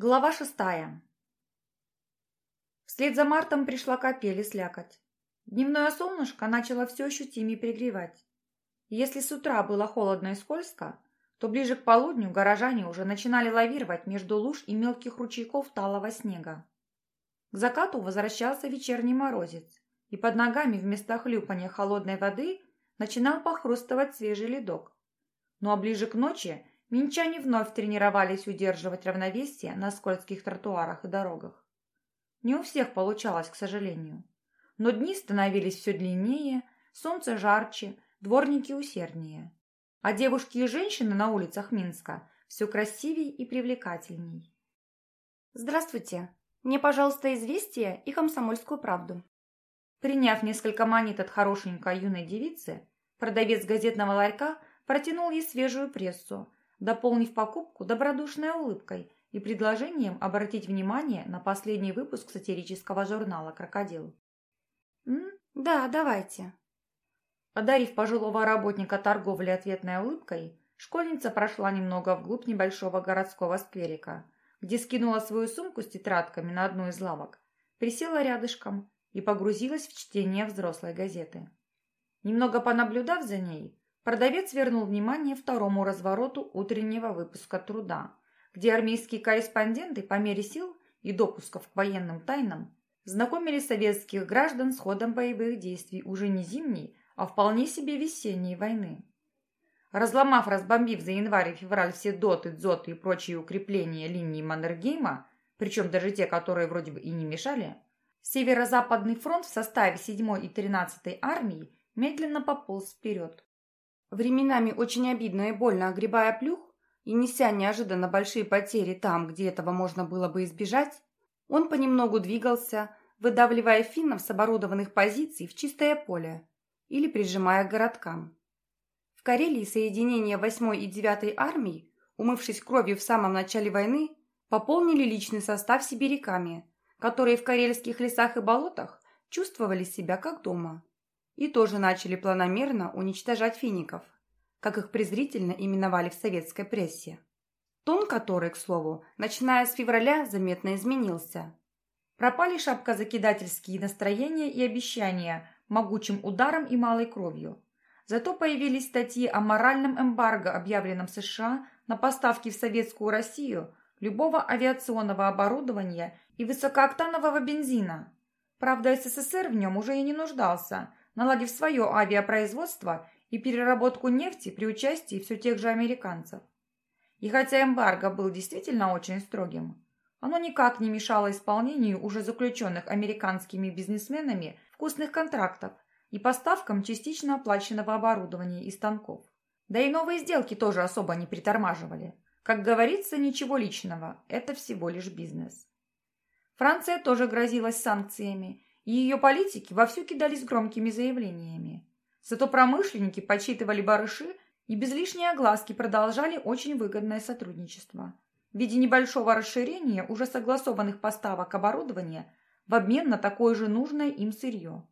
Глава шестая. Вслед за мартом пришла капель и слякоть. Дневное солнышко начало все ощутимее пригревать. если с утра было холодно и скользко, то ближе к полудню горожане уже начинали лавировать между луж и мелких ручейков талого снега. К закату возвращался вечерний морозец, и под ногами вместо хлюпания холодной воды начинал похрустывать свежий ледок. Ну а ближе к ночи Минчане вновь тренировались удерживать равновесие на скользких тротуарах и дорогах. Не у всех получалось, к сожалению. Но дни становились все длиннее, солнце жарче, дворники усерднее. А девушки и женщины на улицах Минска все красивей и привлекательней. «Здравствуйте. Мне, пожалуйста, известие и комсомольскую правду». Приняв несколько монет от хорошенькой юной девицы, продавец газетного ларька протянул ей свежую прессу, дополнив покупку добродушной улыбкой и предложением обратить внимание на последний выпуск сатирического журнала «Крокодил». «М? Да, давайте». Одарив пожилого работника торговли ответной улыбкой, школьница прошла немного вглубь небольшого городского скверика, где скинула свою сумку с тетрадками на одну из лавок, присела рядышком и погрузилась в чтение взрослой газеты. Немного понаблюдав за ней, Продавец вернул внимание второму развороту утреннего выпуска труда, где армейские корреспонденты по мере сил и допусков к военным тайнам знакомили советских граждан с ходом боевых действий уже не зимней, а вполне себе весенней войны. Разломав, разбомбив за январь и февраль все доты, дзоты и прочие укрепления линии Маннергейма, причем даже те, которые вроде бы и не мешали, Северо-Западный фронт в составе 7 и 13 армии медленно пополз вперед. Временами очень обидно и больно огребая плюх и неся неожиданно большие потери там, где этого можно было бы избежать, он понемногу двигался, выдавливая финнов с оборудованных позиций в чистое поле или прижимая к городкам. В Карелии соединения 8 и 9 армий, умывшись кровью в самом начале войны, пополнили личный состав сибиряками, которые в карельских лесах и болотах чувствовали себя как дома и тоже начали планомерно уничтожать фиников, как их презрительно именовали в советской прессе. Тон который, к слову, начиная с февраля, заметно изменился. Пропали шапкозакидательские настроения и обещания могучим ударом и малой кровью. Зато появились статьи о моральном эмбарго, объявленном США на поставки в Советскую Россию любого авиационного оборудования и высокооктанового бензина. Правда, СССР в нем уже и не нуждался, наладив свое авиапроизводство и переработку нефти при участии все тех же американцев. И хотя эмбарго был действительно очень строгим, оно никак не мешало исполнению уже заключенных американскими бизнесменами вкусных контрактов и поставкам частично оплаченного оборудования и станков. Да и новые сделки тоже особо не притормаживали. Как говорится, ничего личного, это всего лишь бизнес. Франция тоже грозилась санкциями и ее политики вовсю кидались громкими заявлениями. Зато промышленники подсчитывали барыши и без лишней огласки продолжали очень выгодное сотрудничество в виде небольшого расширения уже согласованных поставок оборудования в обмен на такое же нужное им сырье.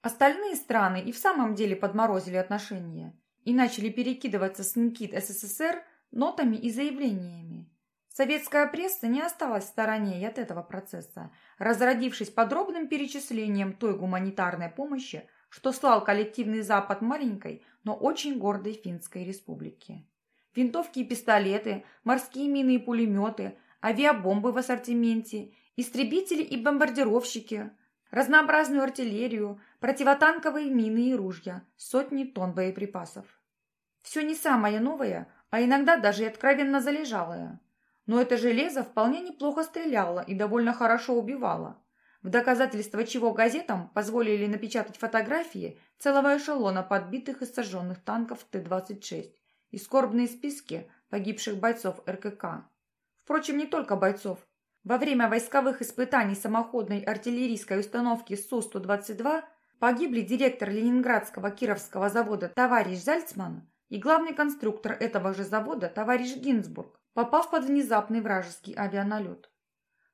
Остальные страны и в самом деле подморозили отношения и начали перекидываться с НКИД СССР нотами и заявлениями. Советская пресса не осталась в стороне и от этого процесса, разродившись подробным перечислением той гуманитарной помощи, что слал коллективный Запад маленькой, но очень гордой Финской республике. Винтовки и пистолеты, морские мины и пулеметы, авиабомбы в ассортименте, истребители и бомбардировщики, разнообразную артиллерию, противотанковые мины и ружья, сотни тонн боеприпасов. Все не самое новое, а иногда даже и откровенно залежалое – но это железо вполне неплохо стреляло и довольно хорошо убивало. В доказательство чего газетам позволили напечатать фотографии целого эшелона подбитых и сожженных танков Т-26 и скорбные списки погибших бойцов РКК. Впрочем, не только бойцов. Во время войсковых испытаний самоходной артиллерийской установки Су-122 погибли директор Ленинградского Кировского завода товарищ Зальцман и главный конструктор этого же завода товарищ Гинзбург попав под внезапный вражеский авианалет.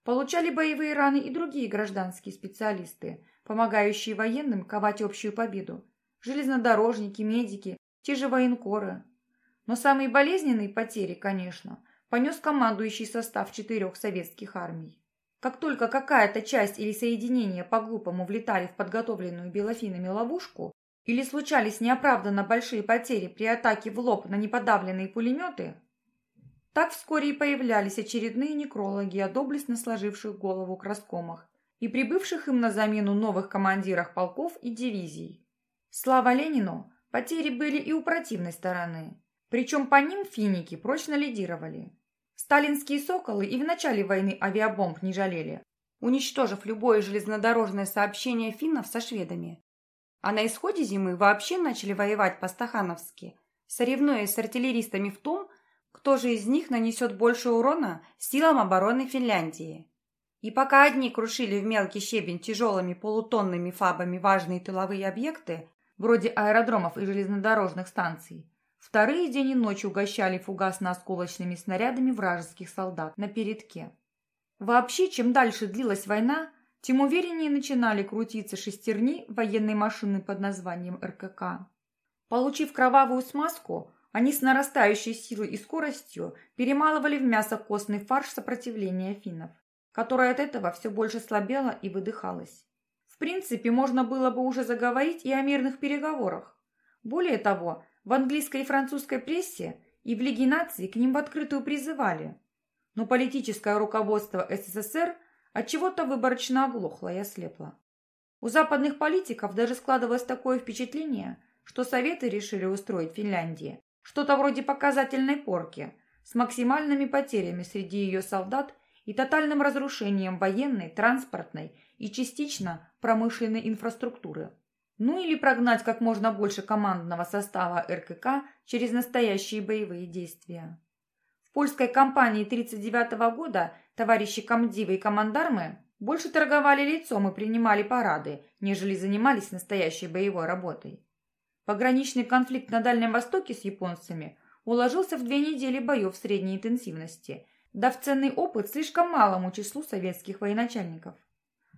Получали боевые раны и другие гражданские специалисты, помогающие военным ковать общую победу. Железнодорожники, медики, те же военкоры. Но самые болезненные потери, конечно, понес командующий состав четырех советских армий. Как только какая-то часть или соединение по-глупому влетали в подготовленную белофинами ловушку или случались неоправданно большие потери при атаке в лоб на неподавленные пулеметы, так вскоре и появлялись очередные некрологи о доблестно сложивших голову краскомах и прибывших им на замену новых командирах полков и дивизий. Слава Ленину, потери были и у противной стороны, причем по ним финики прочно лидировали. Сталинские «Соколы» и в начале войны авиабомб не жалели, уничтожив любое железнодорожное сообщение финнов со шведами. А на исходе зимы вообще начали воевать по-стахановски, соревнуясь с артиллеристами в том, кто же из них нанесет больше урона силам обороны Финляндии. И пока одни крушили в мелкий щебень тяжелыми полутонными фабами важные тыловые объекты, вроде аэродромов и железнодорожных станций, Вторые день и ночь угощали фугасно-осколочными снарядами вражеских солдат на передке. Вообще, чем дальше длилась война, тем увереннее начинали крутиться шестерни военной машины под названием РКК. Получив кровавую смазку, они с нарастающей силой и скоростью перемалывали в мясо костный фарш сопротивления финнов, которое от этого все больше слабело и выдыхалось. В принципе, можно было бы уже заговорить и о мирных переговорах. Более того, в английской и французской прессе и в Лиге наций к ним в открытую призывали. Но политическое руководство СССР от чего то выборочно оглохло и ослепло. У западных политиков даже складывалось такое впечатление, что Советы решили устроить Финляндии что-то вроде показательной порки с максимальными потерями среди ее солдат и тотальным разрушением военной, транспортной и частично промышленной инфраструктуры. Ну или прогнать как можно больше командного состава РКК через настоящие боевые действия. В польской кампании 1939 года товарищи комдивы и командармы больше торговали лицом и принимали парады, нежели занимались настоящей боевой работой. Пограничный конфликт на Дальнем Востоке с японцами уложился в две недели боев средней интенсивности, дав ценный опыт слишком малому числу советских военачальников.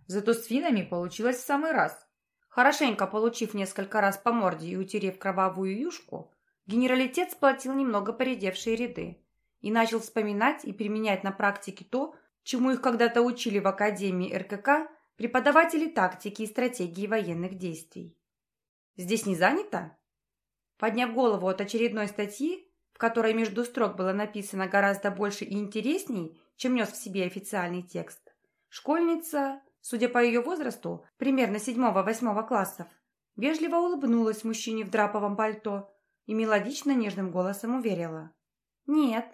Зато с финнами получилось в самый раз. Хорошенько получив несколько раз по морде и утерев кровавую юшку, генералитет сплотил немного поредевшие ряды и начал вспоминать и применять на практике то, чему их когда-то учили в Академии РКК преподаватели тактики и стратегии военных действий. «Здесь не занято?» Подняв голову от очередной статьи, в которой между строк было написано гораздо больше и интересней, чем нес в себе официальный текст, школьница судя по ее возрасту, примерно седьмого-восьмого классов, вежливо улыбнулась мужчине в драповом пальто и мелодично нежным голосом уверила. «Нет».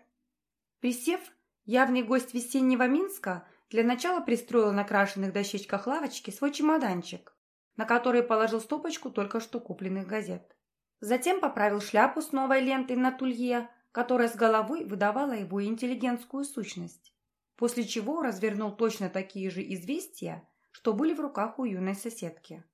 Присев, явный гость весеннего Минска для начала пристроил на крашенных дощечках лавочки свой чемоданчик, на который положил стопочку только что купленных газет. Затем поправил шляпу с новой лентой на тулье, которая с головой выдавала его интеллигентскую сущность после чего развернул точно такие же известия, что были в руках у юной соседки.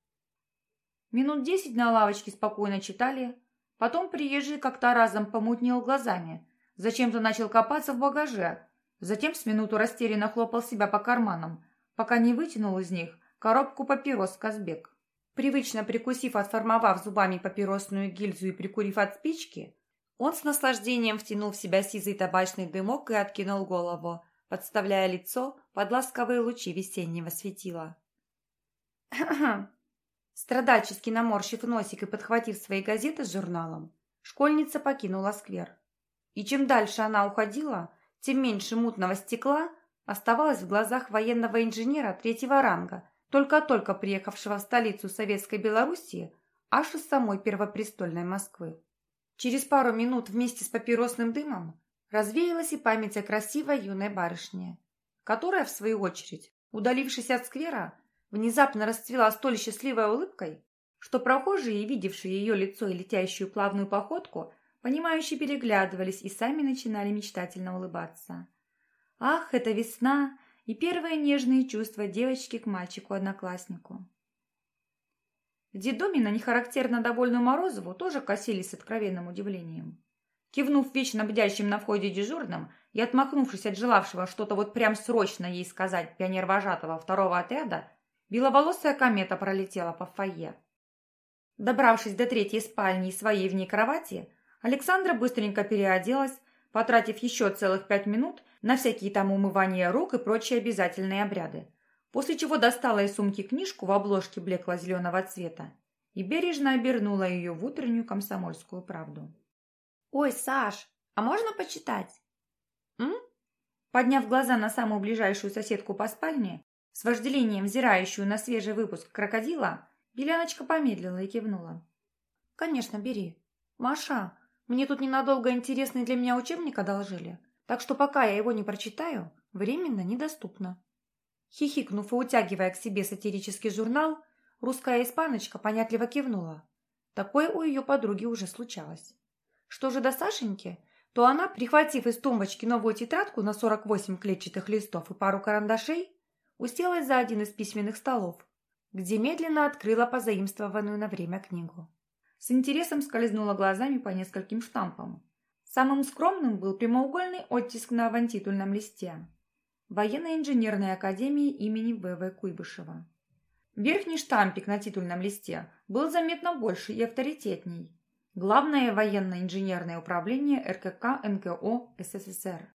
Минут десять на лавочке спокойно читали, потом приезжий как-то разом помутнел глазами, зачем-то начал копаться в багаже, затем с минуту растерянно хлопал себя по карманам, пока не вытянул из них коробку папирос Казбек. Привычно прикусив, отформовав зубами папиросную гильзу и прикурив от спички, он с наслаждением втянул в себя сизый табачный дымок и откинул голову, подставляя лицо под ласковые лучи весеннего светила. Страдальчески наморщив носик и подхватив свои газеты с журналом, школьница покинула сквер. И чем дальше она уходила, тем меньше мутного стекла оставалось в глазах военного инженера третьего ранга, только-только приехавшего в столицу Советской Белоруссии, аж из самой первопрестольной Москвы. Через пару минут вместе с папиросным дымом развеялась и память о красивой юной барышне, которая, в свою очередь, удалившись от сквера, внезапно расцвела столь счастливой улыбкой, что прохожие, видевшие ее лицо и летящую плавную походку, понимающе переглядывались и сами начинали мечтательно улыбаться. Ах, это весна и первые нежные чувства девочки к мальчику-однокласснику. В детдоме на нехарактерно довольную Морозову тоже косились с откровенным удивлением. Кивнув вечно бдящим на входе дежурным и отмахнувшись от желавшего что-то вот прям срочно ей сказать пионер-вожатого второго отряда, беловолосая комета пролетела по фойе. Добравшись до третьей спальни и своей в ней кровати, Александра быстренько переоделась, потратив еще целых пять минут на всякие там умывания рук и прочие обязательные обряды, после чего достала из сумки книжку в обложке блекло-зеленого цвета и бережно обернула ее в утреннюю комсомольскую правду. «Ой, Саш, а можно почитать?» «М?» Подняв глаза на самую ближайшую соседку по спальне, с вожделением взирающую на свежий выпуск «Крокодила», Беляночка помедлила и кивнула. «Конечно, бери. Маша, мне тут ненадолго интересный для меня учебник одолжили, так что пока я его не прочитаю, временно недоступно». Хихикнув и утягивая к себе сатирический журнал, русская испаночка понятливо кивнула. Такое у ее подруги уже случалось. Что же до Сашеньки, то она, прихватив из тумбочки новую тетрадку на 48 клетчатых листов и пару карандашей, уселась за один из письменных столов, где медленно открыла позаимствованную на время книгу. С интересом скользнула глазами по нескольким штампам. Самым скромным был прямоугольный оттиск на авантитульном листе. Военной инженерной академии имени В.В. Куйбышева. Верхний штампик на титульном листе был заметно больше и авторитетней. Главное военно-инженерное управление РКК НКО СССР.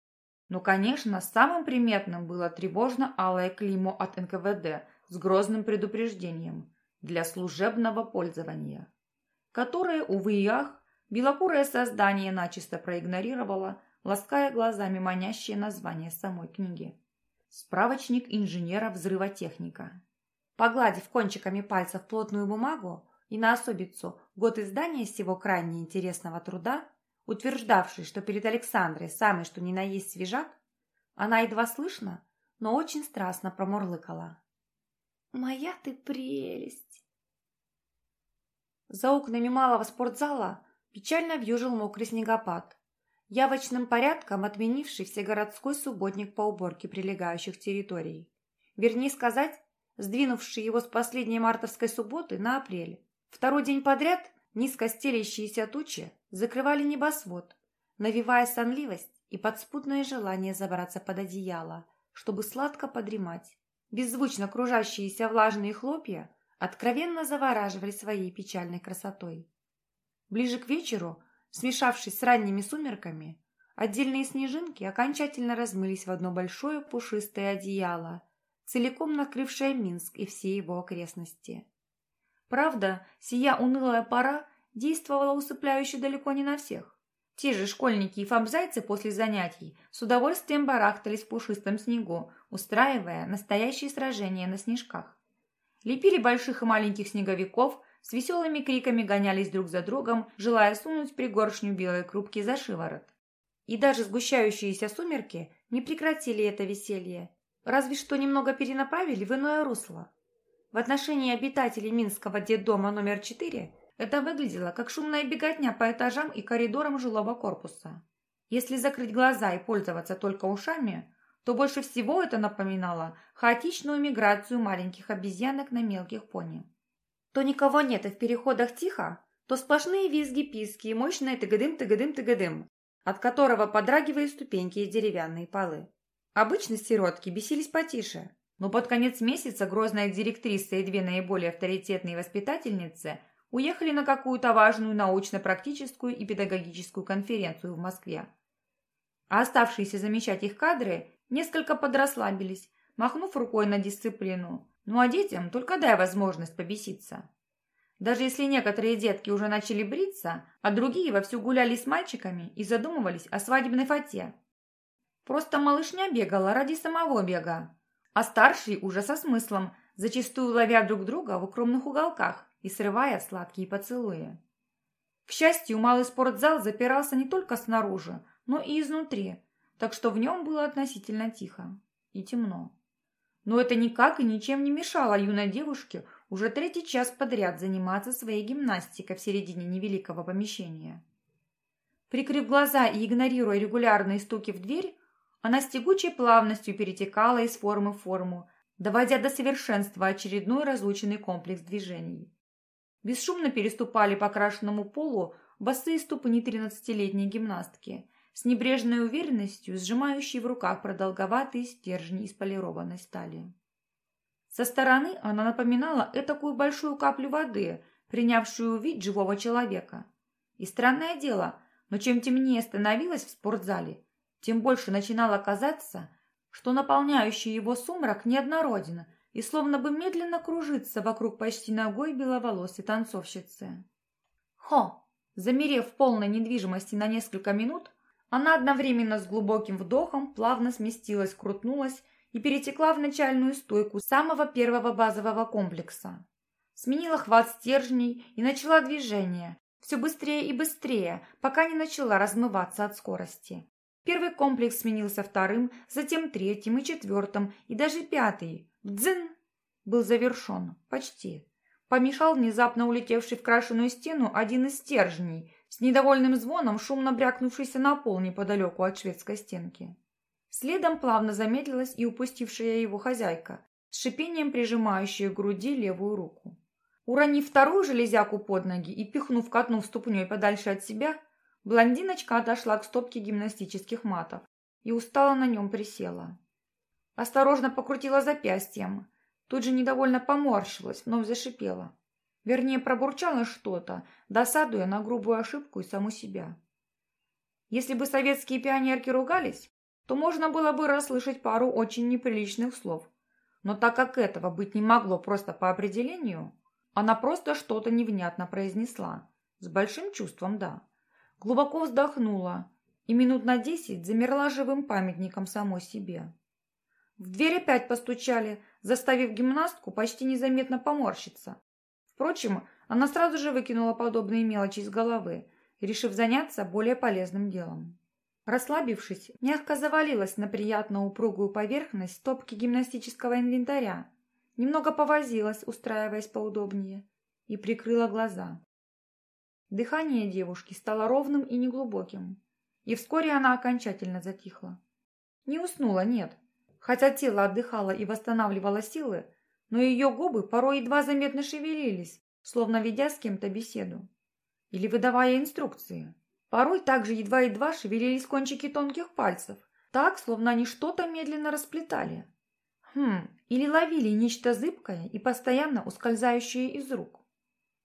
Но, конечно, самым приметным было тревожно-алое клеймо от НКВД с грозным предупреждением для служебного пользования, которое, увы и ах, белокурое создание начисто проигнорировало, лаская глазами манящее название самой книги. Справочник инженера-взрывотехника. Погладив кончиками пальцев плотную бумагу и на особицу год издания всего крайне интересного труда, утверждавший, что перед Александрой самый что ни на есть свежак, она едва слышно, но очень страстно промурлыкала. Моя ты прелесть!» За окнами малого спортзала печально вьюжил мокрый снегопад, явочным порядком отменивший всегородской субботник по уборке прилегающих территорий. Вернее сказать, сдвинувший его с последней мартовской субботы на апрель. Второй день подряд низко стелящиеся тучи закрывали небосвод, навевая сонливость и подспутное желание забраться под одеяло, чтобы сладко подремать. Беззвучно кружащиеся влажные хлопья откровенно завораживали своей печальной красотой. Ближе к вечеру, смешавшись с ранними сумерками, отдельные снежинки окончательно размылись в одно большое пушистое одеяло, целиком накрывшее Минск и все его окрестности. Правда, сия унылая пора действовала усыпляюще далеко не на всех. Те же школьники и фабзайцы после занятий с удовольствием барахтались в пушистом снегу, устраивая настоящие сражения на снежках. Лепили больших и маленьких снеговиков, с веселыми криками гонялись друг за другом, желая сунуть пригоршню белой крупки за шиворот. И даже сгущающиеся сумерки не прекратили это веселье, разве что немного перенаправили в иное русло. В отношении обитателей Минского детдома номер 4 это выглядело как шумная беготня по этажам и коридорам жилого корпуса. Если закрыть глаза и пользоваться только ушами, то больше всего это напоминало хаотичную миграцию маленьких обезьянок на мелких пони. То никого нет, и в переходах тихо, то сплошные визги-писки и мощное тыгадым-тыгадым-тыгадым, от которого подрагивают ступеньки и деревянные полы. Обычно сиротки бесились потише, но под конец месяца грозная директриса и две наиболее авторитетные воспитательницы уехали на какую-то важную научно-практическую и педагогическую конференцию в Москве. А оставшиеся замечать их кадры несколько подрасслабились, махнув рукой на дисциплину. Ну а детям только дай возможность побеситься. Даже если некоторые детки уже начали бриться, а другие вовсю гуляли с мальчиками и задумывались о свадебной фате. Просто малышня бегала ради самого бега, а старшие уже со смыслом, зачастую ловя друг друга в укромных уголках, и срывая сладкие поцелуи. К счастью, малый спортзал запирался не только снаружи, но и изнутри, так что в нем было относительно тихо и темно. Но это никак и ничем не мешало юной девушке уже третий час подряд заниматься своей гимнастикой в середине невеликого помещения. Прикрыв глаза и игнорируя регулярные стуки в дверь, она с тягучей плавностью перетекала из формы в форму, доводя до совершенства очередной разученный комплекс движений. Бесшумно переступали по крашенному полу босые ступни тринадцатилетней гимнастки, с небрежной уверенностью сжимающей в руках продолговатые стержни из полированной стали. Со стороны она напоминала этакую большую каплю воды, принявшую вид живого человека. И странное дело, Но чем темнее становилось в спортзале, тем больше начинало казаться, что наполняющий его сумрак неоднороден и словно бы медленно кружится вокруг почти ногой беловолосой танцовщицы. Хо! Замерев в полной недвижимости на несколько минут, она одновременно с глубоким вдохом плавно сместилась, крутнулась и перетекла в начальную стойку самого первого базового комплекса. Сменила хват стержней и начала движение, все быстрее и быстрее, пока не начала размываться от скорости. Первый комплекс сменился вторым, затем третьим и четвертым, и даже пятый. Дзин! Был завершен. Почти. Помешал внезапно улетевший в крашеную стену один из стержней, с недовольным звоном, шумно брякнувшийся на пол неподалеку от шведской стенки. Следом плавно замедлилась и упустившая его хозяйка, с шипением прижимающая к груди левую руку. Уронив вторую железяку под ноги и пихнув котну ступней подальше от себя, блондиночка отошла к стопке гимнастических матов и устало на нем присела. Осторожно покрутила запястьем, тут же недовольно поморщилась, вновь зашипела. Вернее, пробурчала что-то, досадуя на грубую ошибку и саму себя. Если бы советские пионерки ругались, то можно было бы расслышать пару очень неприличных слов. Но так как этого быть не могло просто по определению, она просто что-то невнятно произнесла. С большим чувством «да». Глубоко вздохнула и минут на десять замерла живым памятником самой себе. В дверь опять постучали, заставив гимнастку почти незаметно поморщиться. Впрочем, она сразу же выкинула подобные мелочи из головы, решив заняться более полезным делом. Расслабившись, мягко завалилась на приятно упругую поверхность стопки гимнастического инвентаря, немного повозилась, устраиваясь поудобнее, и прикрыла глаза. Дыхание девушки стало ровным и неглубоким, и вскоре она окончательно затихла. Не уснула, нет, хотя тело отдыхало и восстанавливало силы, но ее губы порой едва заметно шевелились, словно ведя с кем-то беседу. Или выдавая инструкции. Порой также едва-едва шевелились кончики тонких пальцев, так, словно они что-то медленно расплетали. Хм, или ловили нечто зыбкое и постоянно ускользающее из рук.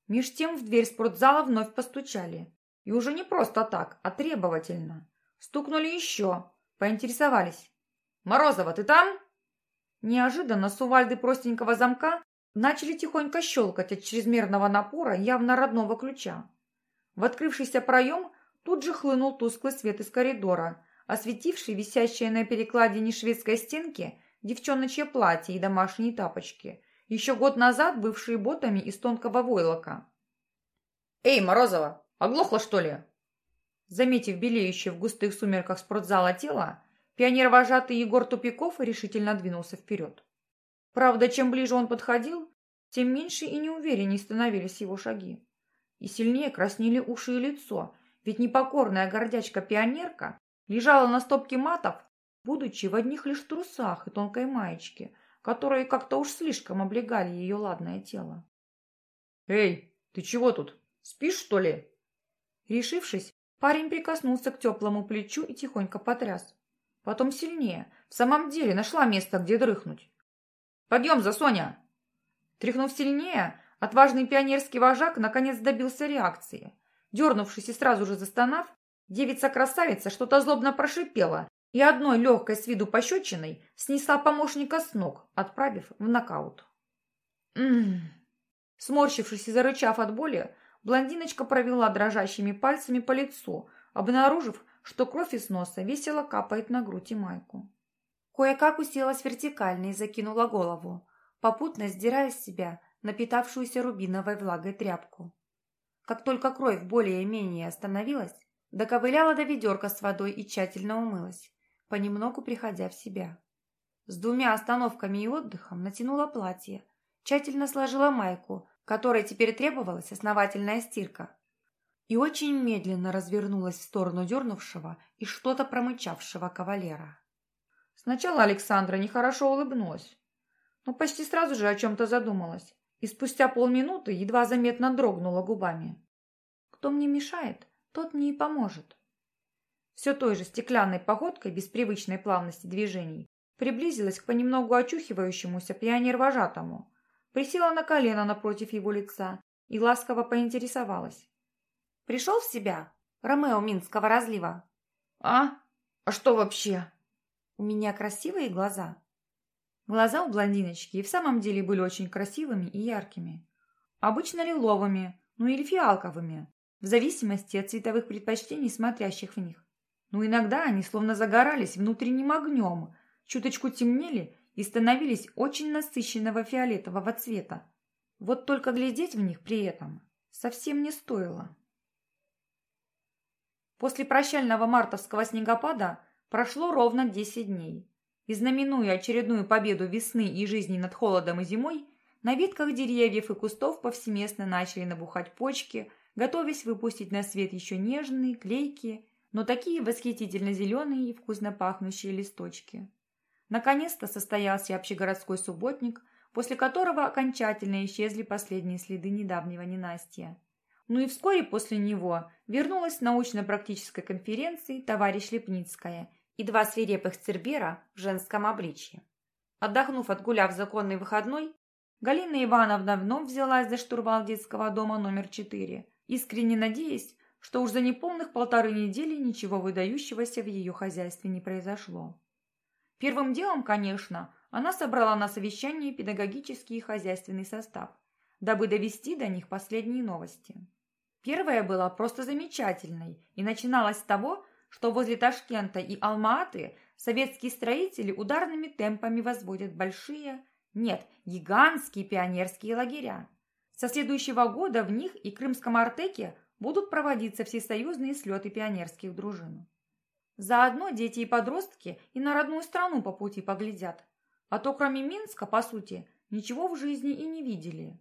Меж тем в дверь спортзала вновь постучали. И уже не просто так, а требовательно. Стукнули еще, поинтересовались. «Морозова, ты там?» Неожиданно сувальды простенького замка начали тихонько щелкать от чрезмерного напора явно родного ключа. В открывшийся проем Тут же хлынул тусклый свет из коридора, осветивший висящее на перекладине шведской стенки девчоночье платье и домашние тапочки, еще год назад бывшие ботами из тонкого войлока. «Эй, Морозова, оглохла, что ли?» Заметив белеющее в густых сумерках спортзала тело, пионер-вожатый Егор Тупиков решительно двинулся вперед. Правда, чем ближе он подходил, тем меньше и неувереннее становились его шаги. И сильнее краснели уши и лицо, ведь непокорная гордячка-пионерка лежала на стопке матов, будучи в одних лишь трусах и тонкой маечке, которые как-то уж слишком облегали ее ладное тело. «Эй, ты чего тут? Спишь, что ли?» Решившись, парень прикоснулся к теплому плечу и тихонько потряс. Потом сильнее. В самом деле нашла место, где дрыхнуть. «Подъем за Соня!» Тряхнув сильнее, отважный пионерский вожак наконец добился реакции – Дернувшись и сразу же застонав, девица-красавица что-то злобно прошипела и одной легкой с виду пощечиной снесла помощника с ног, отправив в нокаут. «М-м-м!» Сморщившись и зарычав от боли, блондиночка провела дрожащими пальцами по лицу, обнаружив, что кровь из носа весело капает на грудь и майку. Кое-как уселась вертикально и закинула голову, попутно сдирая с себя напитавшуюся рубиновой влагой тряпку. Как только кровь более-менее остановилась, доковыляла до ведерка с водой и тщательно умылась, понемногу приходя в себя. С двумя остановками и отдыхом натянула платье, тщательно сложила майку, которой теперь требовалась основательная стирка, и очень медленно развернулась в сторону дернувшего и что-то промычавшего кавалера. Сначала Александра нехорошо улыбнулась, но почти сразу же о чем-то задумалась и спустя полминуты едва заметно дрогнула губами. «Кто мне мешает, тот мне и поможет». Все той же стеклянной походкой без привычной плавности движений приблизилась к понемногу очухивающемуся пионер-вожатому, присела на колено напротив его лица и ласково поинтересовалась. «Пришел в себя? Ромео Минского разлива. А? А что вообще? У меня красивые глаза. Глаза у блондиночки и в самом деле были очень красивыми и яркими. Обычно лиловыми, ну или фиалковыми, в зависимости от цветовых предпочтений смотрящих в них. Но иногда они словно загорались внутренним огнем, чуточку темнели и становились очень насыщенного фиолетового цвета. Вот только глядеть в них при этом совсем не стоило. После прощального мартовского снегопада прошло ровно 10 дней. И знаменуя очередную победу весны и жизни над холодом и зимой, на ветках деревьев и кустов повсеместно начали набухать почки, готовясь выпустить на свет еще нежные, клейкие, но такие восхитительно зеленые и вкусно пахнущие листочки. Наконец-то состоялся общегородской субботник, после которого окончательно исчезли последние следы недавнего ненастья. Ну и вскоре после него вернулась с научно-практической конференции товарищ Лепницкая и два свирепых цербера в женском обличье. Отдохнув, отгуляв законный выходной, Галина Ивановна вновь взялась за штурвал детского дома номер 4, искренне надеясь, что уж за неполных полторы недели ничего выдающегося в ее хозяйстве не произошло. Первым делом, конечно, она собрала на совещании педагогический и хозяйственный состав, дабы довести до них последние новости. Первая была просто замечательной и начиналась с того, что возле Ташкента и Алматы советские строители ударными темпами возводят большие, нет, гигантские пионерские лагеря. Со следующего года в них и Крымском Артеке будут проводиться всесоюзные слеты пионерских дружин. Заодно дети и подростки и на родную страну по пути поглядят, а то кроме Минска, по сути, ничего в жизни и не видели.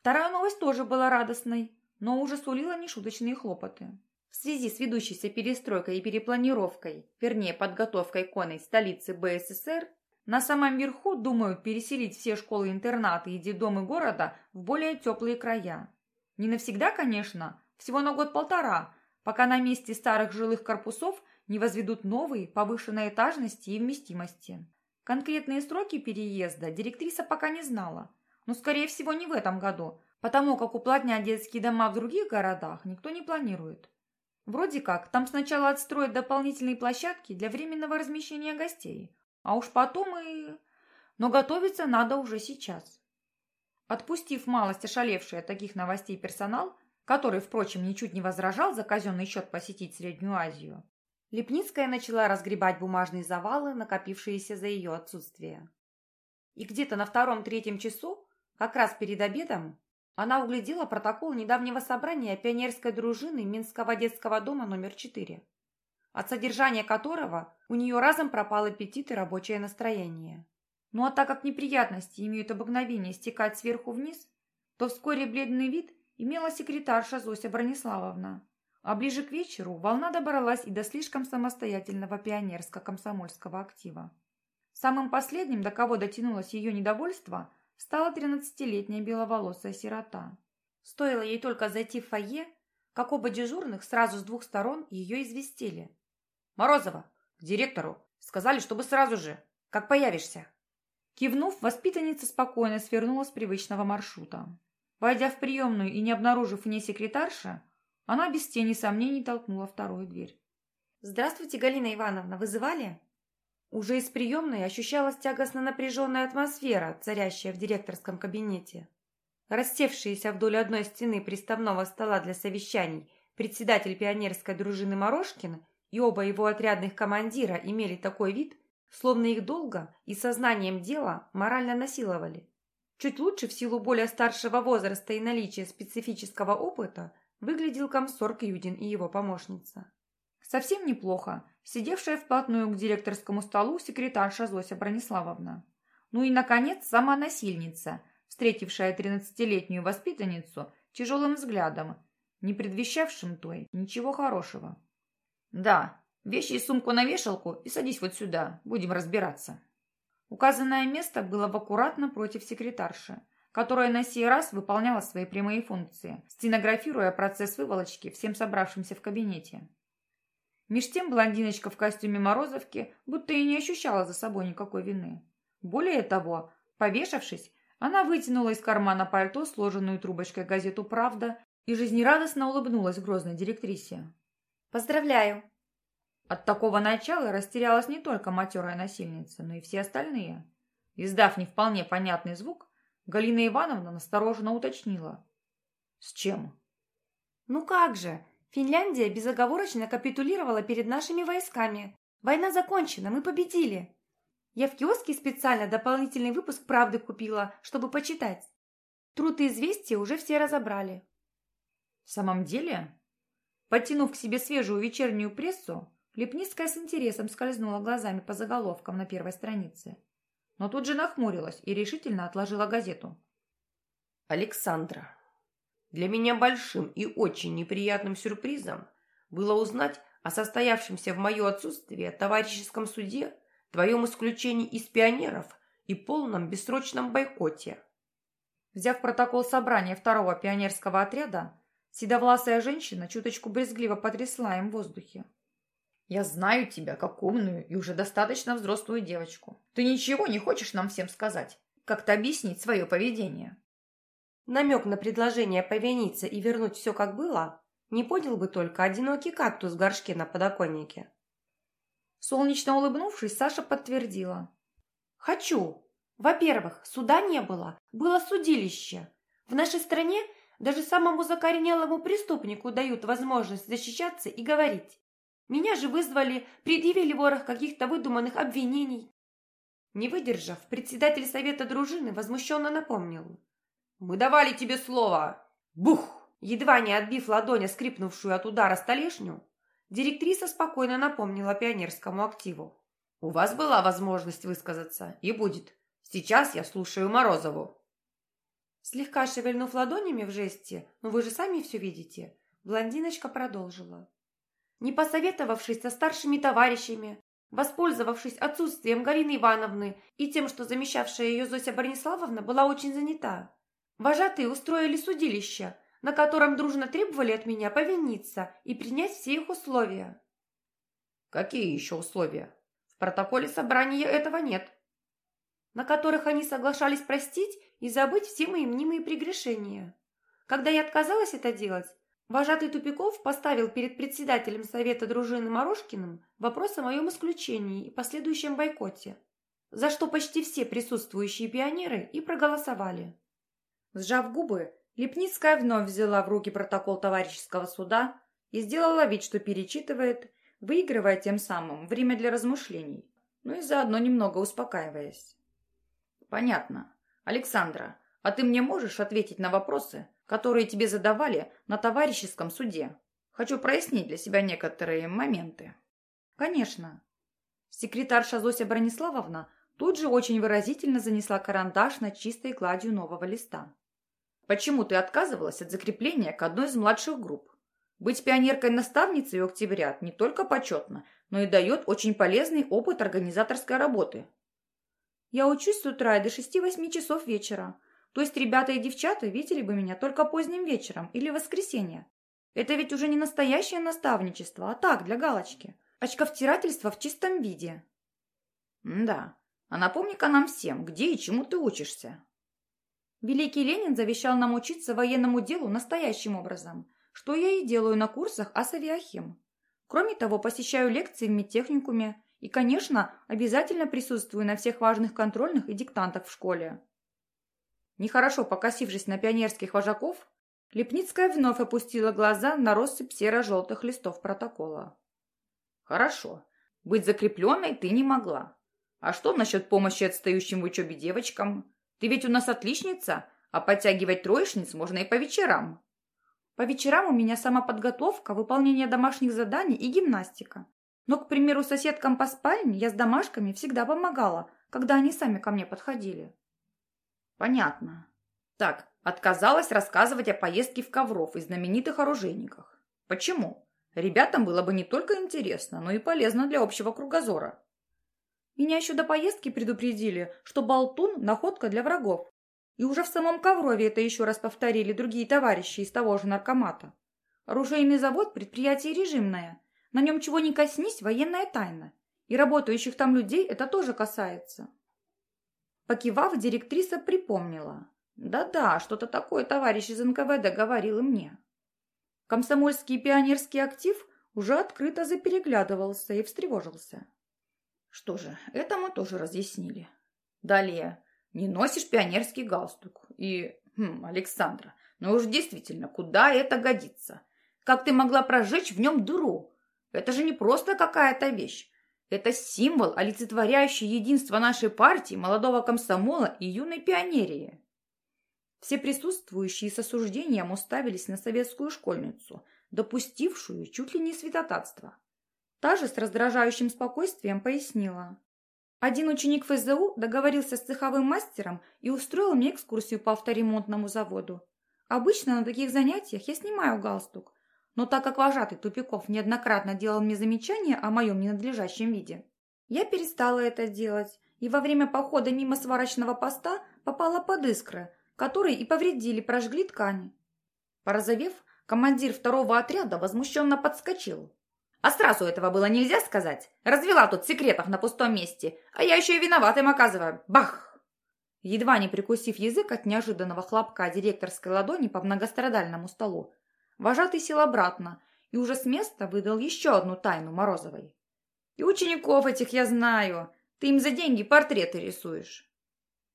Вторая новость тоже была радостной, но уже сулила нешуточные хлопоты. В связи с ведущейся перестройкой и перепланировкой, вернее подготовкой конной столицы БССР, на самом верху думают переселить все школы-интернаты и детдомы города в более теплые края. Не навсегда, конечно, всего на год-полтора, пока на месте старых жилых корпусов не возведут новые повышенной этажности и вместимости. Конкретные сроки переезда директриса пока не знала, но, скорее всего, не в этом году, потому как уплотнять детские дома в других городах никто не планирует. Вроде как, там сначала отстроят дополнительные площадки для временного размещения гостей, а уж потом и... Но готовиться надо уже сейчас. Отпустив малость ошалевший от таких новостей персонал, который, впрочем, ничуть не возражал за казенный счет посетить Среднюю Азию, Лепницкая начала разгребать бумажные завалы, накопившиеся за ее отсутствие. И где-то на втором-третьем часу, как раз перед обедом, она углядела протокол недавнего собрания пионерской дружины Минского детского дома номер 4, от содержания которого у нее разом пропал аппетит и рабочее настроение. Ну а так как неприятности имеют обыкновение стекать сверху вниз, то вскоре бледный вид имела секретарша Зося Брониславовна. А ближе к вечеру волна добралась и до слишком самостоятельного пионерско-комсомольского актива. Самым последним, до кого дотянулось ее недовольство – стала тринадцатилетняя беловолосая сирота. Стоило ей только зайти в фойе, как оба дежурных сразу с двух сторон ее известили. «Морозова, к директору. Сказали, чтобы сразу же, как появишься». Кивнув, воспитанница спокойно свернула с привычного маршрута. Войдя в приемную и не обнаружив в ней секретарша, она без тени сомнений толкнула вторую дверь. «Здравствуйте, Галина Ивановна, вызывали?» Уже из приемной ощущалась тягостно напряженная атмосфера, царящая в директорском кабинете. Рассевшиеся вдоль одной стены приставного стола для совещаний председатель пионерской дружины Морошкин и оба его отрядных командира имели такой вид, словно их долго и сознанием дела морально насиловали. Чуть лучше в силу более старшего возраста и наличия специфического опыта выглядел комсорг Юдин и его помощница. Совсем неплохо, сидевшая вплотную к директорскому столу секретарша Зося Брониславовна. Ну и, наконец, сама насильница, встретившая тринадцатилетнюю воспитанницу тяжелым взглядом, не предвещавшим той ничего хорошего. «Да, вещи и сумку на вешалку и садись вот сюда, будем разбираться». Указанное место было в аккуратно против секретарши, которая на сей раз выполняла свои прямые функции, стенографируя процесс выволочки всем собравшимся в кабинете. Меж тем блондиночка в костюме Морозовки будто и не ощущала за собой никакой вины. Более того, повешавшись, она вытянула из кармана пальто сложенную трубочкой газету «Правда» и жизнерадостно улыбнулась грозной директрисе. «Поздравляю!» От такого начала растерялась не только матерая насильница, но и все остальные. Издав не вполне понятный звук, Галина Ивановна настороженно уточнила. «С чем?» «Ну как же! Финляндия безоговорочно капитулировала перед нашими войсками. Война закончена, мы победили!» Я в киоске специально дополнительный выпуск «Правды» купила, чтобы почитать. Труд и известия уже все разобрали. В самом деле? Подтянув к себе свежую вечернюю прессу, Лепницкая с интересом скользнула глазами по заголовкам на первой странице. Но тут же нахмурилась и решительно отложила газету. Александра. Для меня большим и очень неприятным сюрпризом было узнать о состоявшемся в мое отсутствие товарищеском суде твоем исключении из пионеров и полном бессрочном бойкоте. Взяв протокол собрания второго пионерского отряда, седовласая женщина чуточку брезгливо потрясла им в воздухе. «Я знаю тебя как умную и уже достаточно взрослую девочку. Ты ничего не хочешь нам всем сказать? Как-то объяснить свое поведение?» Намек на предложение повиниться и вернуть все как было не понял бы только одинокий кактус в горшке на подоконнике. Солнечно улыбнувшись, Саша подтвердила. «Хочу. Во-первых, суда не было, было судилище. В нашей стране даже самому закоренелому преступнику дают возможность защищаться и говорить. Меня же вызвали, предъявили ворох каких-то выдуманных обвинений». Не выдержав, председатель совета дружины возмущенно напомнил. «Мы давали тебе слово!» Бух! Едва не отбив ладоня, скрипнувшую от удара столешню, Директриса спокойно напомнила пионерскому активу. «У вас была возможность высказаться, и будет. Сейчас я слушаю Морозову». Слегка шевельнув ладонями в жесте, но вы же сами все видите, блондиночка продолжила. Не посоветовавшись со старшими товарищами, воспользовавшись отсутствием Галины Ивановны и тем, что замещавшая ее Зося Брониславовна была очень занята, вожатые устроили судилище – на котором дружно требовали от меня повиниться и принять все их условия. Какие еще условия? В протоколе собрания этого нет. На которых они соглашались простить и забыть все мои мнимые прегрешения. Когда я отказалась это делать, вожатый Тупиков поставил перед председателем совета дружины Морошкиным вопрос о моем исключении и последующем бойкоте, за что почти все присутствующие пионеры и проголосовали. Сжав губы, Лепницкая вновь взяла в руки протокол товарищеского суда и сделала вид, что перечитывает, выигрывая тем самым время для размышлений, ну и заодно немного успокаиваясь. «Понятно. Александра, а ты мне можешь ответить на вопросы, которые тебе задавали на товарищеском суде? Хочу прояснить для себя некоторые моменты». «Конечно». Секретарша Зося Брониславовна тут же очень выразительно занесла карандаш над чистой гладью нового листа. Почему ты отказывалась от закрепления к одной из младших групп? Быть пионеркой-наставницей у октябрят не только почетно, но и дает очень полезный опыт организаторской работы. Я учусь с утра до 6-8 часов вечера. То есть ребята и девчата видели бы меня только поздним вечером или воскресенье. Это ведь уже не настоящее наставничество, а так, для галочки. Очковтирательство в чистом виде. М да, а напомни-ка нам всем, где и чему ты учишься. Великий Ленин завещал нам учиться военному делу настоящим образом, что я и делаю на курсах Асавиахим. Кроме того, посещаю лекции в медтехникуме и, конечно, обязательно присутствую на всех важных контрольных и диктантах в школе. Нехорошо покосившись на пионерских вожаков, Лепницкая вновь опустила глаза на россыпь серо-желтых листов протокола. «Хорошо. Быть закрепленной ты не могла. А что насчет помощи отстающим в учебе девочкам? Ты ведь у нас отличница, а подтягивать троечниц можно и по вечерам. По вечерам у меня самоподготовка, выполнение домашних заданий и гимнастика. Но, к примеру, соседкам по спальне я с домашками всегда помогала, когда они сами ко мне подходили. Понятно. Так, отказалась рассказывать о поездке в Ковров и знаменитых оружейниках. Почему? Ребятам было бы не только интересно, но и полезно для общего кругозора. Меня еще до поездки предупредили, что болтун – находка для врагов. И уже в самом Коврове это еще раз повторили другие товарищи из того же наркомата. Оружейный завод – предприятие режимное. На нем чего ни коснись – военная тайна. И работающих там людей это тоже касается. Покивав, директриса припомнила. Да-да, что-то такое товарищ из НКВД говорил и мне. Комсомольский пионерский актив уже открыто запереглядывался и встревожился. Что же, это мы тоже разъяснили. Далее. Не носишь пионерский галстук. И, хм, Александра, ну уж действительно, куда это годится? Как ты могла прожечь в нем дыру? Это же не просто какая-то вещь. Это символ, олицетворяющий единство нашей партии, молодого комсомола и юной пионерии. Все присутствующие с осуждением уставились на советскую школьницу, допустившую чуть ли не святотатство. Та же с раздражающим спокойствием пояснила. Один ученик ФЗУ договорился с цеховым мастером и устроил мне экскурсию по авторемонтному заводу. Обычно на таких занятиях я снимаю галстук, но так как вожатый Тупиков неоднократно делал мне замечания о моем ненадлежащем виде, я перестала это делать и во время похода мимо сварочного поста попала под искры, которые и повредили, прожгли ткани. Порозовев, командир второго отряда возмущенно подскочил. А сразу этого было нельзя сказать? Развела тут секретов на пустом месте, а я еще и виноватым оказываю. Бах! Едва не прикусив язык от неожиданного хлопка директорской ладони по многострадальному столу, вожатый сел обратно и уже с места выдал еще одну тайну Морозовой. «И учеников этих я знаю. Ты им за деньги портреты рисуешь».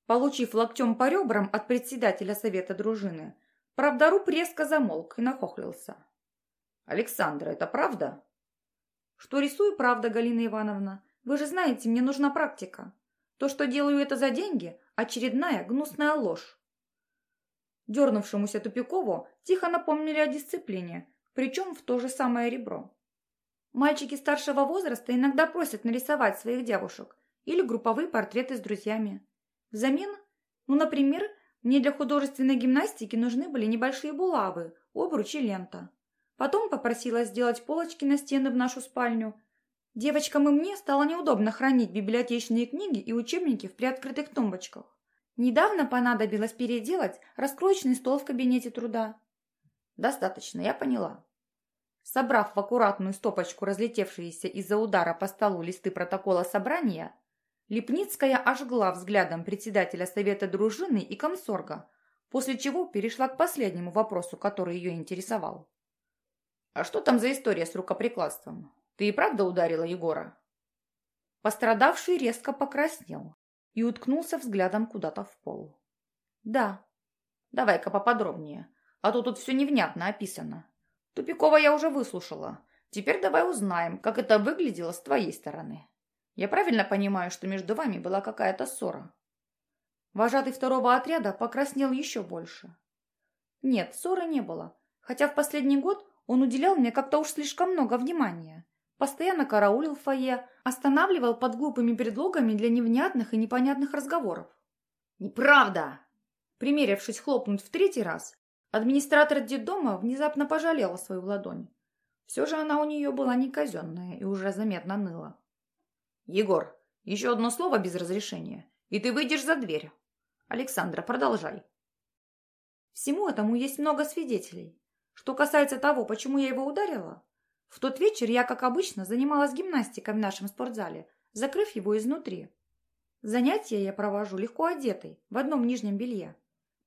Получив локтем по ребрам от председателя совета дружины, правдоруб резко замолк и нахохлился. «Александра, это правда?» «Что рисую, правда, Галина Ивановна. Вы же знаете, мне нужна практика. То, что делаю это за деньги, очередная гнусная ложь. Дернувшемуся Тупикову тихо напомнили о дисциплине, причем в то же самое ребро. Мальчики старшего возраста иногда просят нарисовать своих девушек или групповые портреты с друзьями. Взамен, ну, например, мне для художественной гимнастики нужны были небольшие булавы, обруч и лента. Потом попросила сделать полочки на стены в нашу спальню Девочкам и мне стало неудобно хранить библиотечные книги и учебники в приоткрытых тумбочках. Недавно понадобилось переделать раскроечный стол в кабинете труда. Достаточно, я поняла. Собрав в аккуратную стопочку разлетевшиеся из-за удара по столу листы протокола собрания, Лепницкая ожгла взглядом председателя совета дружины и комсорга, после чего перешла к последнему вопросу, который ее интересовал. «А что там за история с рукоприкладством? Ты и правда ударила Егора?» Пострадавший резко покраснел и уткнулся взглядом куда-то в пол. «Да. Давай-ка поподробнее, а то тут все невнятно описано. Тупикова я уже выслушала. Теперь давай узнаем, как это выглядело с твоей стороны. Я правильно понимаю, что между вами была какая-то ссора?» Вожатый второго отряда покраснел еще больше. Нет, ссоры не было, хотя в последний год он уделял мне как-то уж слишком много внимания. Постоянно караулил в фойе, останавливал под глупыми предлогами для невнятных и непонятных разговоров. «Неправда!» Примерившись хлопнуть в третий раз, администратор детдома внезапно пожалела свою ладонь. Все же она у нее была не казенная и уже заметно ныла. «Егор, еще одно слово без разрешения, и ты выйдешь за дверь. Александра, продолжай». Всему этому есть много свидетелей. Что касается того, почему я его ударила, в тот вечер я, как обычно, занималась гимнастикой в нашем спортзале, закрыв его изнутри. Занятия я провожу легко одетой, в одном нижнем белье.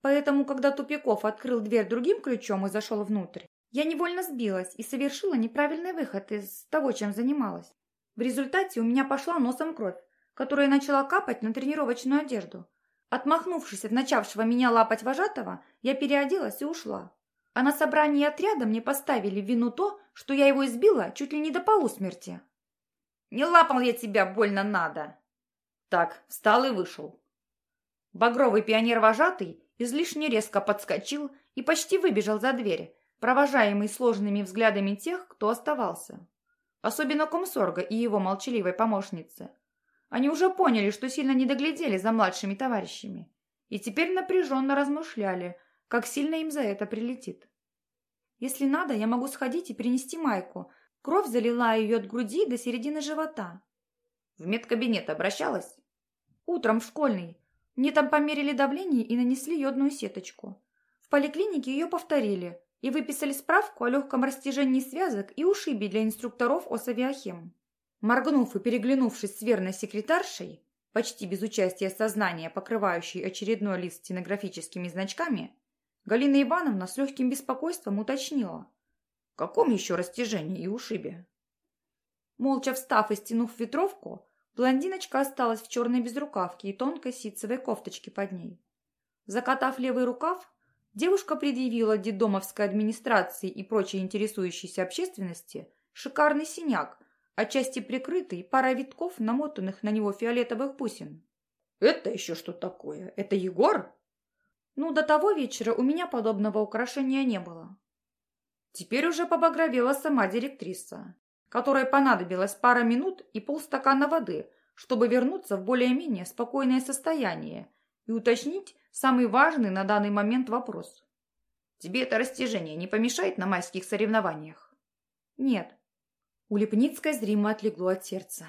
Поэтому, когда Тупиков открыл дверь другим ключом и зашел внутрь, я невольно сбилась и совершила неправильный выход из того, чем занималась. В результате у меня пошла носом кровь, которая начала капать на тренировочную одежду. Отмахнувшись от начавшего меня лапать вожатого, я переоделась и ушла. А на собрании отряда мне поставили вину то, что я его избила чуть ли не до полусмерти. Не лапал я тебя, больно надо. Так, встал и вышел. Багровый пионер-вожатый излишне резко подскочил и почти выбежал за дверь, провожаемый сложными взглядами тех, кто оставался. Особенно комсорга и его молчаливой помощницы. Они уже поняли, что сильно не доглядели за младшими товарищами, и теперь напряженно размышляли, как сильно им за это прилетит. Если надо, я могу сходить и принести майку. Кровь залила ее от груди до середины живота. В медкабинет обращалась? Утром в школьный. Мне там померили давление и нанесли йодную сеточку. В поликлинике ее повторили и выписали справку о легком растяжении связок и ушибе для инструкторов ОСАВИАХЕМ. Моргнув и переглянувшись с верной секретаршей, почти без участия сознания, покрывающей очередной лист стенографическими значками, Галина Ивановна с легким беспокойством уточнила. каком еще растяжении и ушибе? Молча встав и стянув ветровку, блондиночка осталась в черной безрукавке и тонкой ситцевой кофточке под ней. Закатав левый рукав, девушка предъявила детдомовской администрации и прочей интересующейся общественности шикарный синяк, отчасти прикрытый парой витков, намотанных на него фиолетовых бусин. «Это еще что такое? Это Егор?» «Ну, до того вечера у меня подобного украшения не было». Теперь уже побагровела сама директриса, которой понадобилось пара минут и полстакана воды, чтобы вернуться в более-менее спокойное состояние и уточнить самый важный на данный момент вопрос. «Тебе это растяжение не помешает на майских соревнованиях?» «Нет», у Лепницкой зримо отлегло от сердца.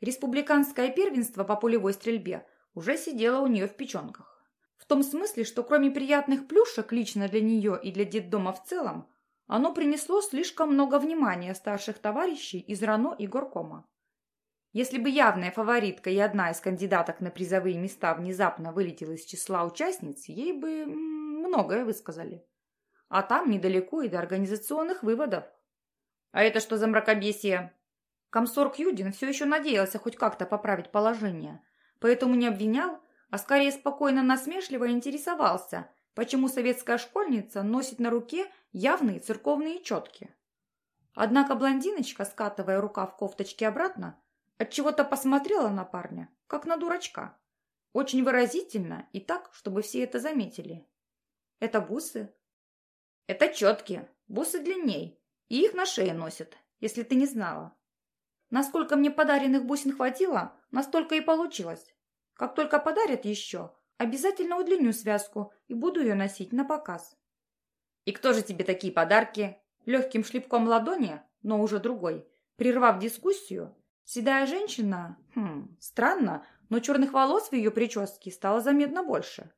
Республиканское первенство по полевой стрельбе уже сидело у нее в печенках. В том смысле, что кроме приятных плюшек лично для нее и для детдома в целом, оно принесло слишком много внимания старших товарищей из РАНО и Горкома. Если бы явная фаворитка и одна из кандидаток на призовые места внезапно вылетела из числа участниц, ей бы многое высказали. А там недалеко и до организационных выводов. А это что за мракобесие? Комсорг Юдин все еще надеялся хоть как-то поправить положение, поэтому не обвинял, а скорее спокойно насмешливо интересовался, почему советская школьница носит на руке явные церковные четки. Однако блондиночка, скатывая рукав кофточки обратно, отчего-то посмотрела на парня, как на дурачка. Очень выразительно и так, чтобы все это заметили. Это бусы? Это четки, бусы длинней, и их на шее носят, если ты не знала. Насколько мне подаренных бусин хватило, настолько и получилось. Как только подарят еще, обязательно удлиню связку и буду ее носить на показ. И кто же тебе такие подарки? Легким шлепком ладони, но уже другой, прервав дискуссию, седая женщина, хм, странно, но черных волос в ее прическе стало заметно больше.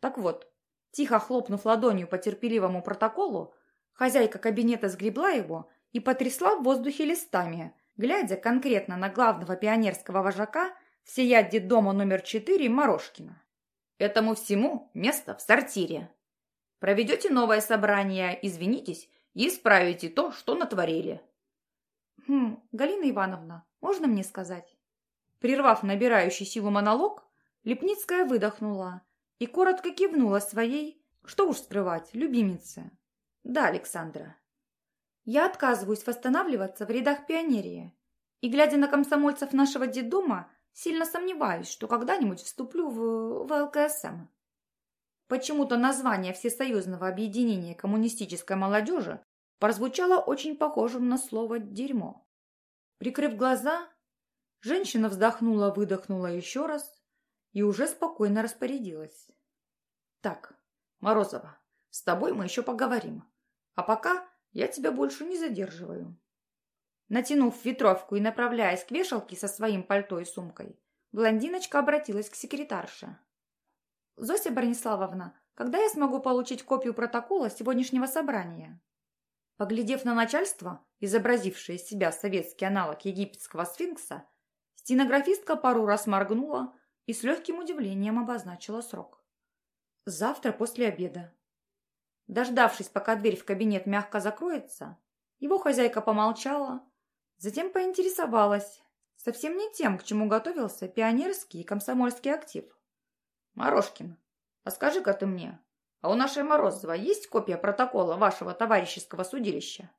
Так вот, тихо хлопнув ладонью по терпеливому протоколу, Хозяйка кабинета сгребла его и потрясла в воздухе листами, глядя конкретно на главного пионерского вожака всея дома номер 4 Морошкина. Этому всему место в сортире. Проведете новое собрание, извинитесь и исправите то, что натворили. Хм, Галина Ивановна, можно мне сказать? Прервав набирающий силу монолог, Лепницкая выдохнула и коротко кивнула своей, что уж скрывать, любимице. Да, Александра. Я отказываюсь восстанавливаться в рядах пионерии. И, глядя на комсомольцев нашего детдома, сильно сомневаюсь, что когда-нибудь вступлю в, в ЛКСМ. Почему-то название Всесоюзного объединения коммунистической молодежи прозвучало очень похожим на слово «дерьмо». Прикрыв глаза, женщина вздохнула-выдохнула еще раз и уже спокойно распорядилась. «Так, Морозова, с тобой мы еще поговорим. А пока я тебя больше не задерживаю». Натянув ветровку и направляясь к вешалке со своим пальто и сумкой, блондиночка обратилась к секретарше. «Зося Брониславовна, когда я смогу получить копию протокола сегодняшнего собрания?» Поглядев на начальство, изобразившее из себя советский аналог египетского сфинкса, стенографистка пару раз моргнула и с легким удивлением обозначила срок. «Завтра после обеда», Дождавшись, пока дверь в кабинет мягко закроется, его хозяйка помолчала, затем поинтересовалась, совсем не тем, к чему готовился пионерский и комсомольский актив. «Морошкин, а скажи-ка ты мне, а у нашей Морозова есть копия протокола вашего товарищеского судилища?»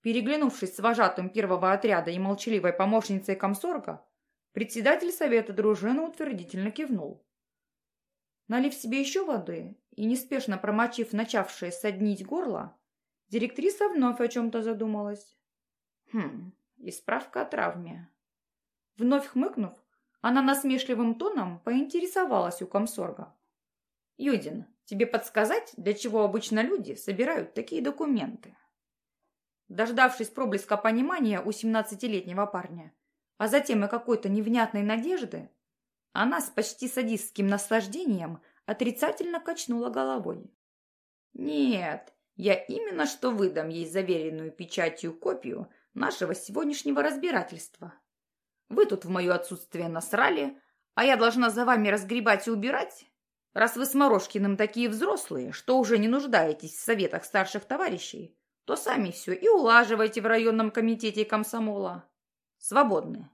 Переглянувшись с вожатым первого отряда и молчаливой помощницей комсорга, председатель совета дружины утвердительно кивнул. Налив себе еще воды и неспешно промочив начавшее соднить горло, директриса вновь о чем-то задумалась. Хм, и справка о травме. Вновь хмыкнув, она насмешливым тоном поинтересовалась у комсорга. «Юдин, тебе подсказать, для чего обычно люди собирают такие документы?» Дождавшись проблеска понимания у семнадцатилетнего парня, а затем и какой-то невнятной надежды, она с почти садистским наслаждением отрицательно качнула головой. «Нет, я именно что выдам ей заверенную печатью копию нашего сегодняшнего разбирательства. Вы тут в мое отсутствие насрали, а я должна за вами разгребать и убирать? Раз вы с Морошкиным такие взрослые, что уже не нуждаетесь в советах старших товарищей, то сами все и улаживайте в районном комитете комсомола. Свободны.